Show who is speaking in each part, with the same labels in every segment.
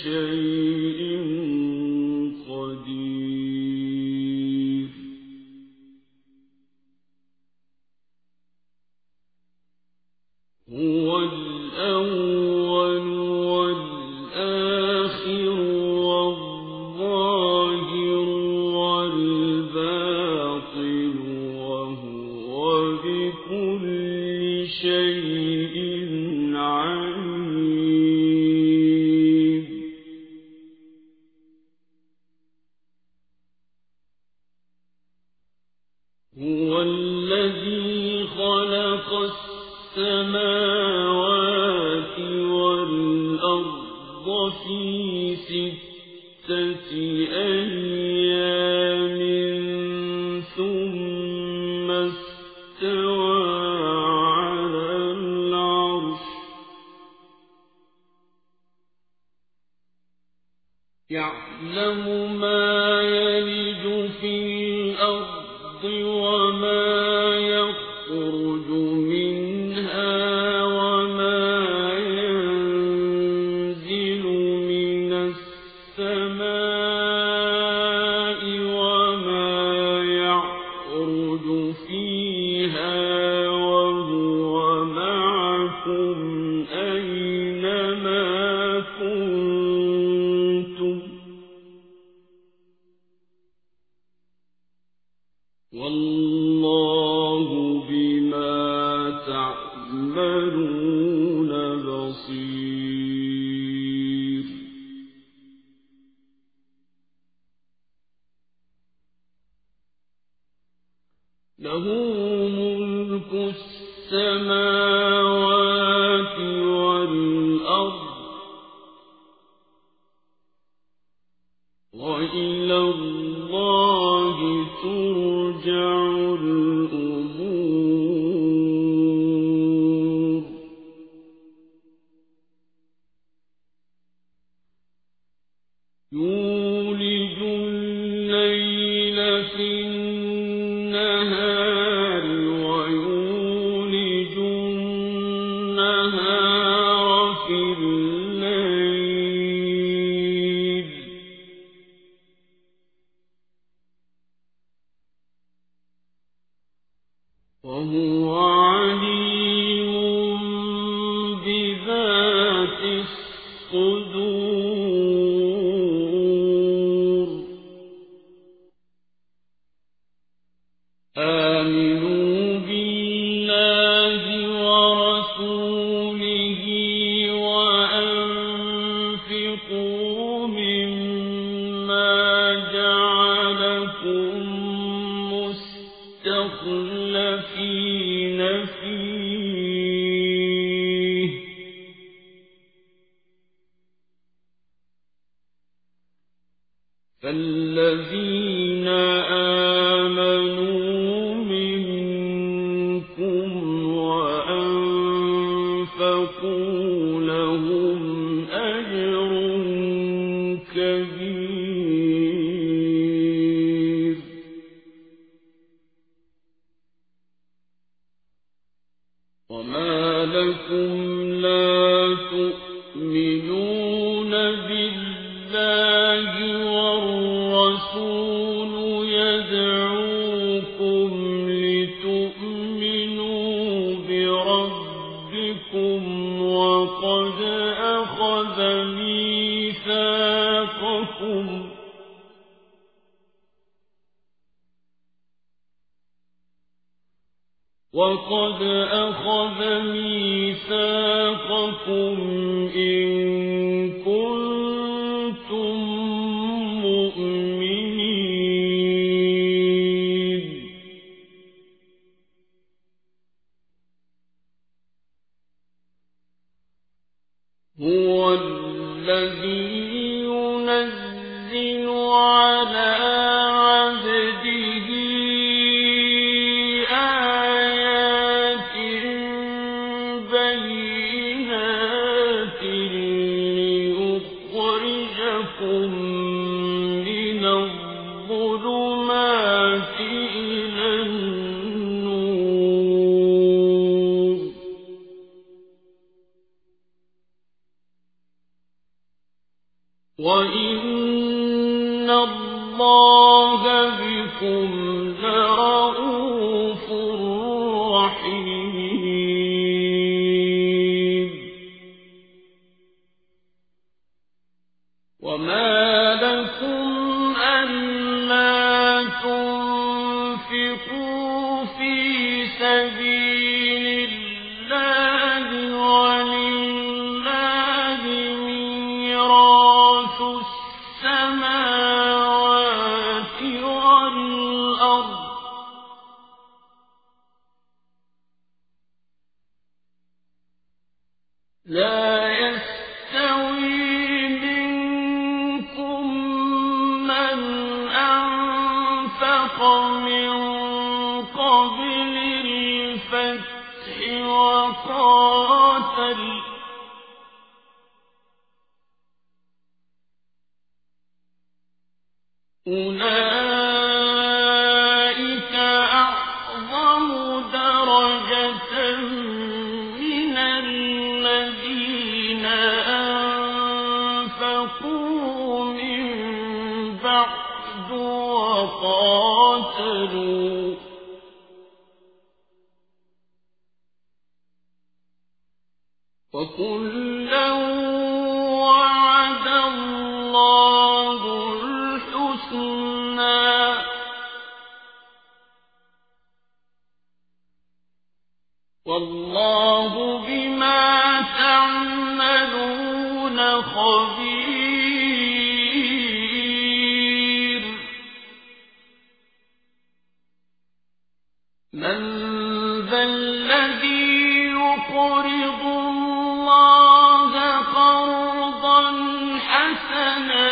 Speaker 1: شيء يعلم ما له ملك السماء وهو عليم بذات الصدور. مَا حَسَنًا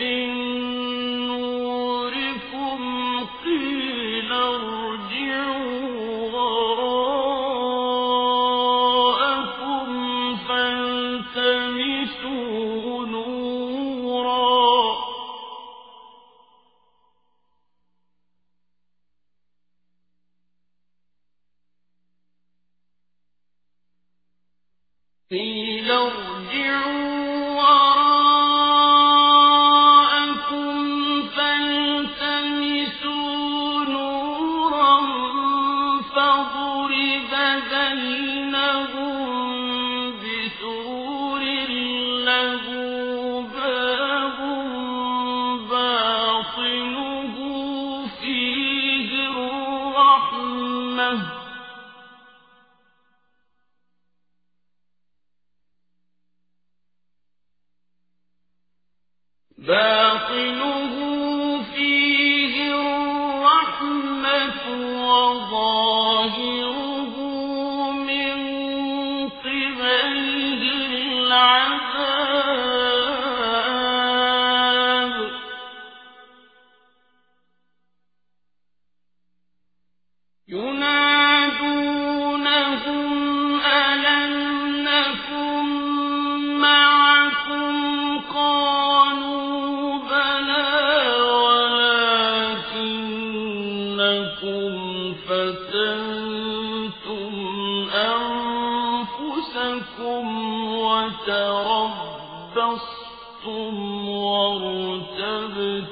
Speaker 1: مِن الرحمة أنفسكم وتربصتم وارتبتم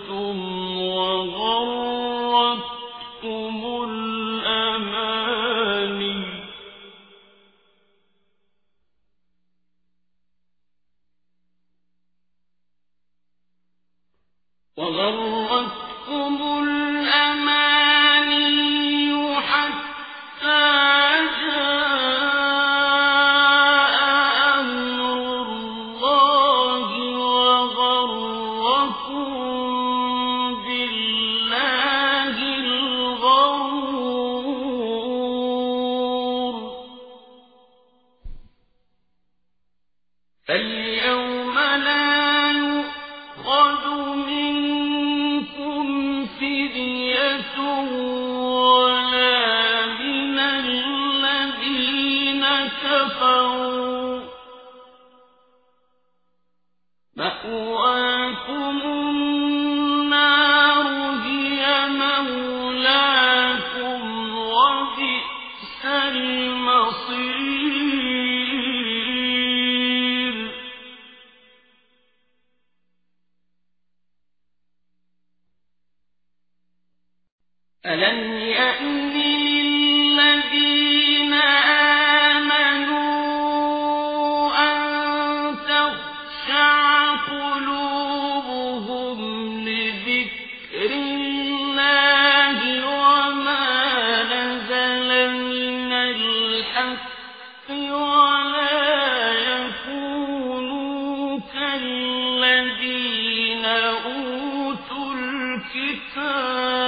Speaker 1: الكتاب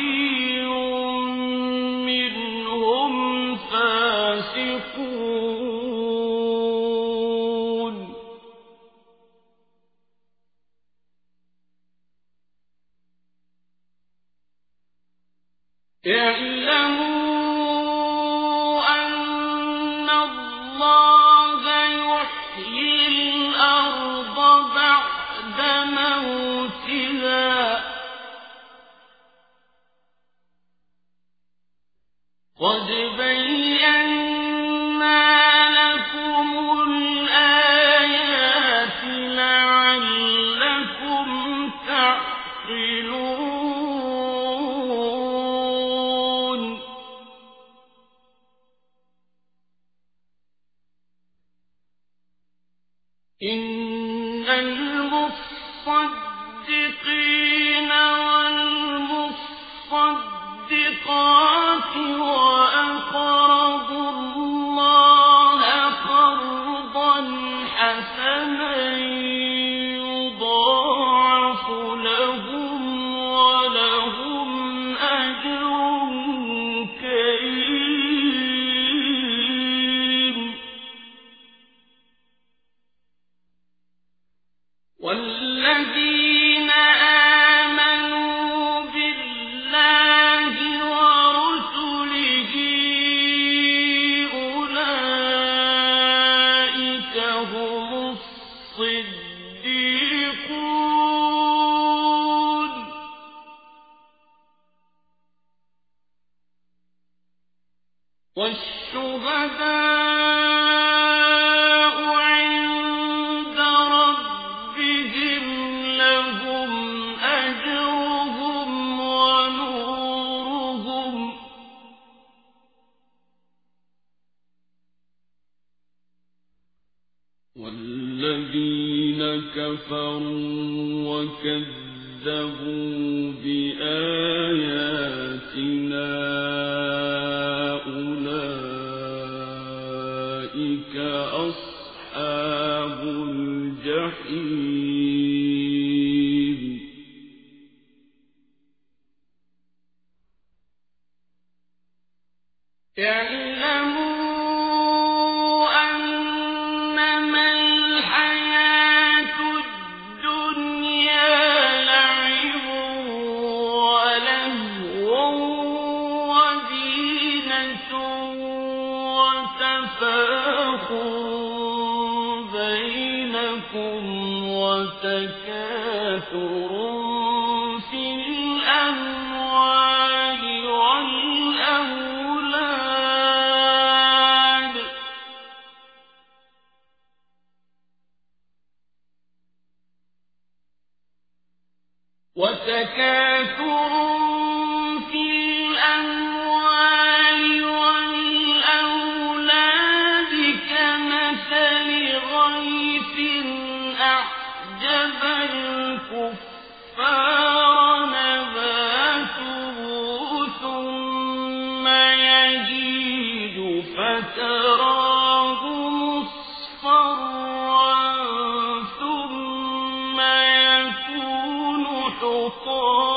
Speaker 1: وكثير كفروا وكذبوا بآياتنا وتفاخر بينكم وتكاثر حطاما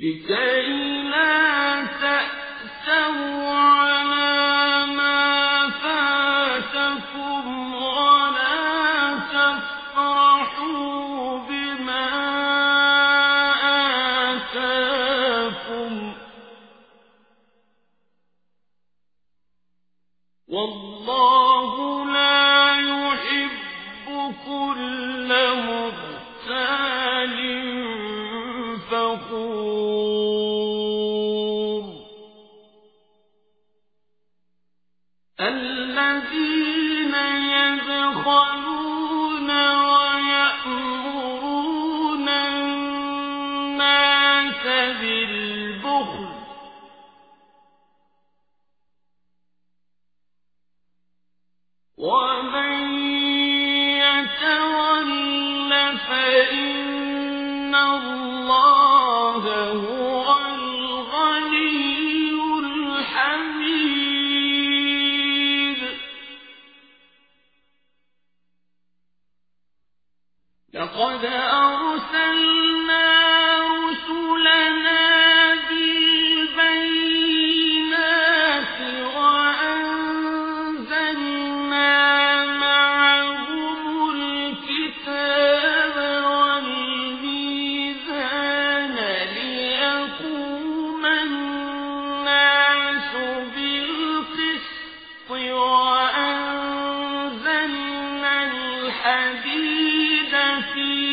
Speaker 1: لكي بِالْبُخْلِ ۗ وَأَنزَلْنَا الْحَدِيدَ فِيهِ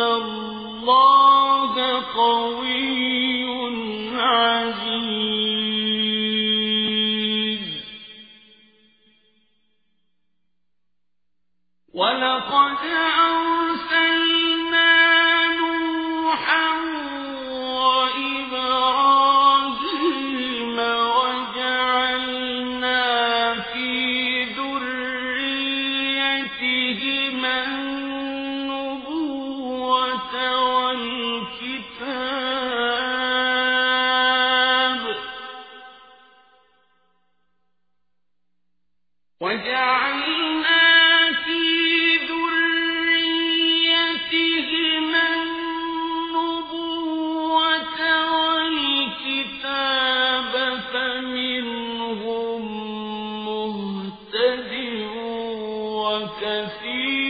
Speaker 1: اللَّهَ قَوِيٌّ وَكَثِيرٌ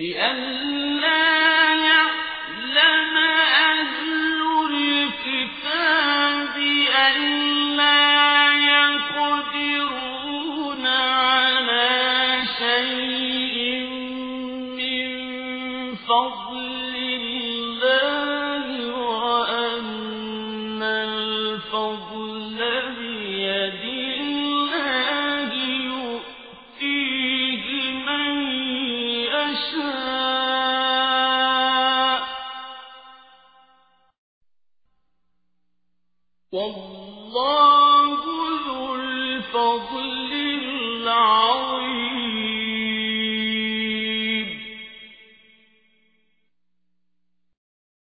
Speaker 1: لئلا